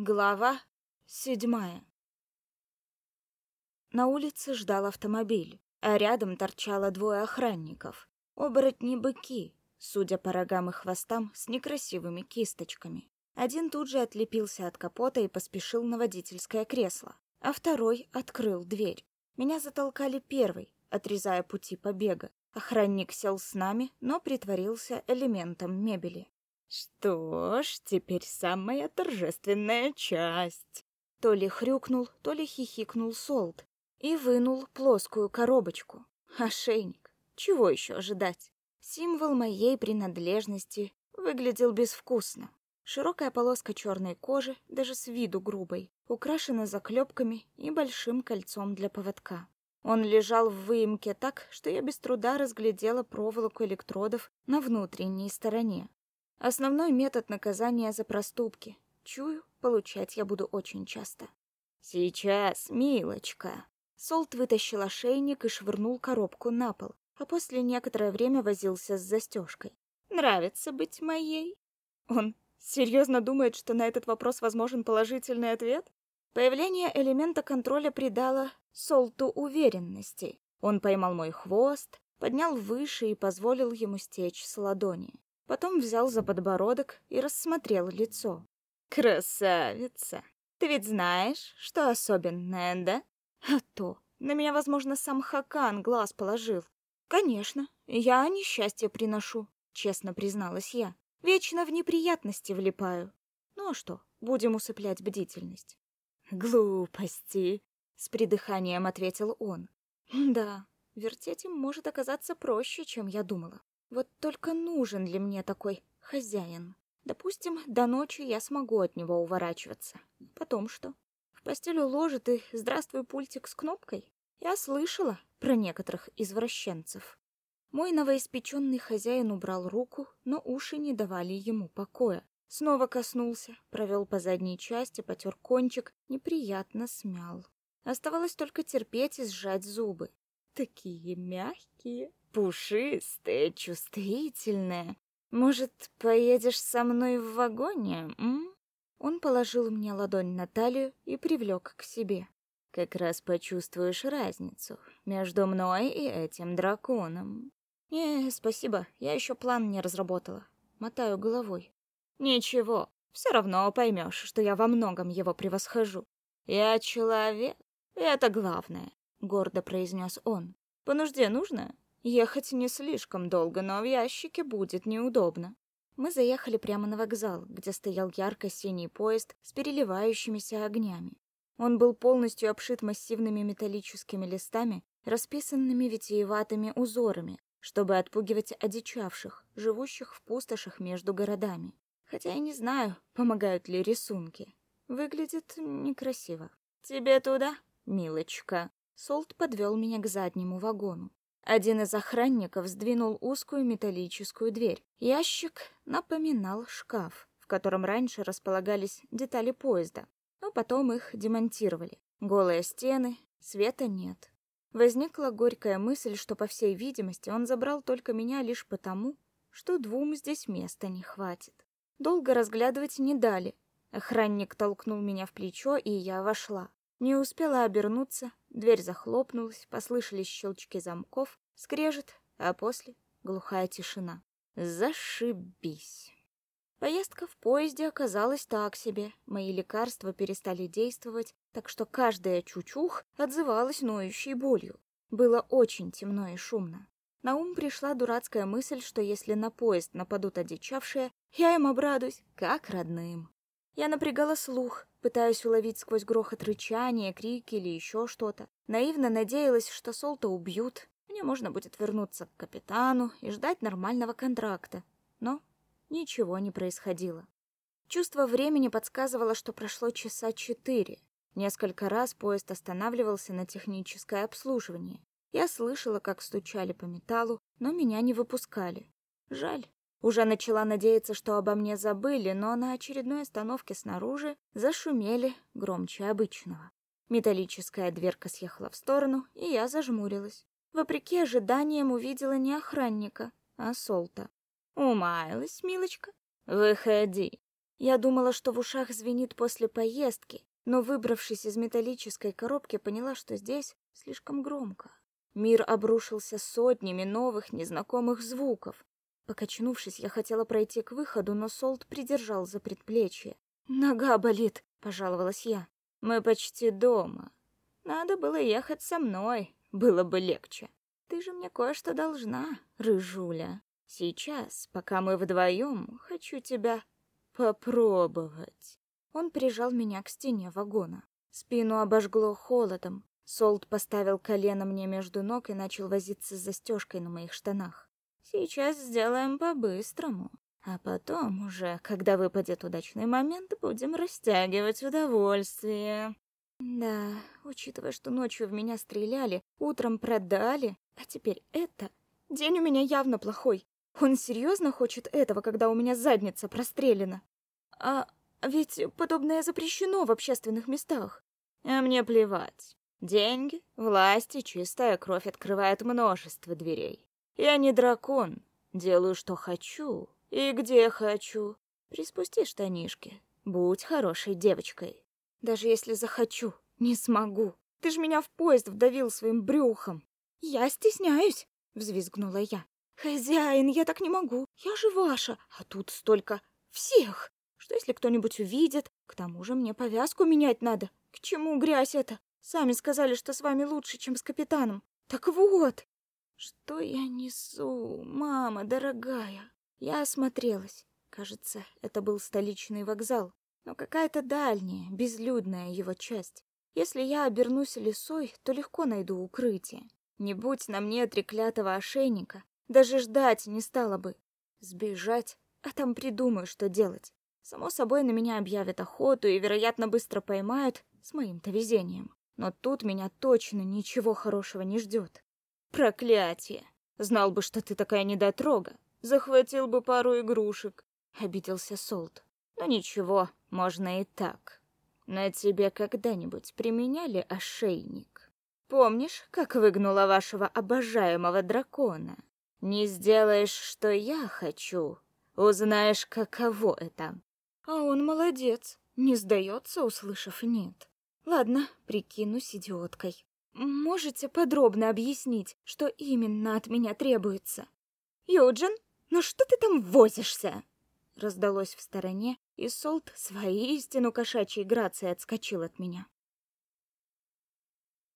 Глава седьмая. На улице ждал автомобиль, а рядом торчало двое охранников. Оборотни-быки, судя по рогам и хвостам, с некрасивыми кисточками. Один тут же отлепился от капота и поспешил на водительское кресло, а второй открыл дверь. Меня затолкали первый, отрезая пути побега. Охранник сел с нами, но притворился элементом мебели. Что ж, теперь самая торжественная часть. То ли хрюкнул, то ли хихикнул Солт и вынул плоскую коробочку. Ошейник. Чего еще ожидать? Символ моей принадлежности выглядел безвкусно. Широкая полоска черной кожи, даже с виду грубой, украшена заклепками и большим кольцом для поводка. Он лежал в выемке так, что я без труда разглядела проволоку электродов на внутренней стороне. Основной метод наказания за проступки. Чую, получать я буду очень часто. Сейчас, милочка. Солт вытащил ошейник и швырнул коробку на пол, а после некоторое время возился с застежкой. Нравится быть моей? Он серьезно думает, что на этот вопрос возможен положительный ответ? Появление элемента контроля придало Солту уверенности. Он поймал мой хвост, поднял выше и позволил ему стечь с ладони. Потом взял за подбородок и рассмотрел лицо. «Красавица! Ты ведь знаешь, что особенное, да?» «А то! На меня, возможно, сам Хакан глаз положил». «Конечно, я несчастье приношу», — честно призналась я. «Вечно в неприятности влипаю. Ну а что, будем усыплять бдительность». «Глупости», — с придыханием ответил он. «Да, вертеть им может оказаться проще, чем я думала. Вот только нужен ли мне такой хозяин? Допустим, до ночи я смогу от него уворачиваться. Потом что? В постель уложит и здравствуй пультик с кнопкой? Я слышала про некоторых извращенцев. Мой новоиспеченный хозяин убрал руку, но уши не давали ему покоя. Снова коснулся, провел по задней части, потер кончик, неприятно смял. Оставалось только терпеть и сжать зубы. Такие мягкие, пушистая, чувствительная. Может, поедешь со мной в вагоне, м? Он положил мне ладонь на талию и привлек к себе. Как раз почувствуешь разницу между мной и этим драконом. Не, спасибо, я еще план не разработала. Мотаю головой. Ничего, все равно поймешь, что я во многом его превосхожу. Я человек, это главное, гордо произнес он. По нужде нужно, Ехать не слишком долго, но в ящике будет неудобно. Мы заехали прямо на вокзал, где стоял ярко-синий поезд с переливающимися огнями. Он был полностью обшит массивными металлическими листами, расписанными витиеватыми узорами, чтобы отпугивать одичавших, живущих в пустошах между городами. Хотя я не знаю, помогают ли рисунки. Выглядит некрасиво. Тебе туда, милочка. Солт подвел меня к заднему вагону. Один из охранников сдвинул узкую металлическую дверь. Ящик напоминал шкаф, в котором раньше располагались детали поезда, но потом их демонтировали. Голые стены, света нет. Возникла горькая мысль, что, по всей видимости, он забрал только меня лишь потому, что двум здесь места не хватит. Долго разглядывать не дали. Охранник толкнул меня в плечо, и я вошла. Не успела обернуться, дверь захлопнулась, послышались щелчки замков, скрежет, а после глухая тишина. Зашибись. Поездка в поезде оказалась так себе. Мои лекарства перестали действовать, так что каждая чучух отзывалась ноющей болью. Было очень темно и шумно. На ум пришла дурацкая мысль, что если на поезд нападут одичавшие, я им обрадуюсь, как родным. Я напрягала слух, пытаясь уловить сквозь грохот рычания, крики или еще что-то. Наивно надеялась, что Солта убьют. Мне можно будет вернуться к капитану и ждать нормального контракта. Но ничего не происходило. Чувство времени подсказывало, что прошло часа четыре. Несколько раз поезд останавливался на техническое обслуживание. Я слышала, как стучали по металлу, но меня не выпускали. Жаль. Уже начала надеяться, что обо мне забыли, но на очередной остановке снаружи зашумели громче обычного. Металлическая дверка съехала в сторону, и я зажмурилась. Вопреки ожиданиям увидела не охранника, а Солта. «Умаялась, милочка? Выходи!» Я думала, что в ушах звенит после поездки, но, выбравшись из металлической коробки, поняла, что здесь слишком громко. Мир обрушился сотнями новых незнакомых звуков. Покачнувшись, я хотела пройти к выходу, но Солт придержал за предплечье. «Нога болит», — пожаловалась я. «Мы почти дома. Надо было ехать со мной, было бы легче. Ты же мне кое-что должна, рыжуля. Сейчас, пока мы вдвоем, хочу тебя попробовать». Он прижал меня к стене вагона. Спину обожгло холодом. Солт поставил колено мне между ног и начал возиться с застежкой на моих штанах. «Сейчас сделаем по-быстрому, а потом уже, когда выпадет удачный момент, будем растягивать удовольствие». Да, учитывая, что ночью в меня стреляли, утром продали, а теперь это... День у меня явно плохой. Он серьезно хочет этого, когда у меня задница прострелена? А ведь подобное запрещено в общественных местах. А мне плевать. Деньги, власть и чистая кровь открывают множество дверей. Я не дракон. Делаю, что хочу и где хочу. Приспусти штанишки. Будь хорошей девочкой. Даже если захочу, не смогу. Ты ж меня в поезд вдавил своим брюхом. Я стесняюсь, взвизгнула я. Хозяин, я так не могу. Я же ваша, а тут столько всех. Что если кто-нибудь увидит? К тому же мне повязку менять надо. К чему грязь это? Сами сказали, что с вами лучше, чем с капитаном. Так вот, что я несу, мама дорогая? Я осмотрелась. Кажется, это был столичный вокзал, но какая-то дальняя, безлюдная его часть. Если я обернусь лесой, то легко найду укрытие. Не будь на мне треклятого ошейника, даже ждать не стала бы. Сбежать, а там придумаю, что делать. Само собой, на меня объявят охоту и, вероятно, быстро поймают с моим-то везением. Но тут меня точно ничего хорошего не ждет. Проклятие! Знал бы, что ты такая недотрога, захватил бы пару игрушек, обиделся Солт. Но ничего, можно и так. На тебе когда-нибудь применяли ошейник? Помнишь, как выгнула вашего обожаемого дракона? Не сделаешь, что я хочу, узнаешь, каково это. А он молодец, не сдается, услышав «нет». Ладно, прикинусь идиоткой. Можете подробно объяснить, что именно от меня требуется? Юджин, ну что ты там возишься? Раздалось в стороне, и Солт своей истину кошачьей грацией отскочил от меня.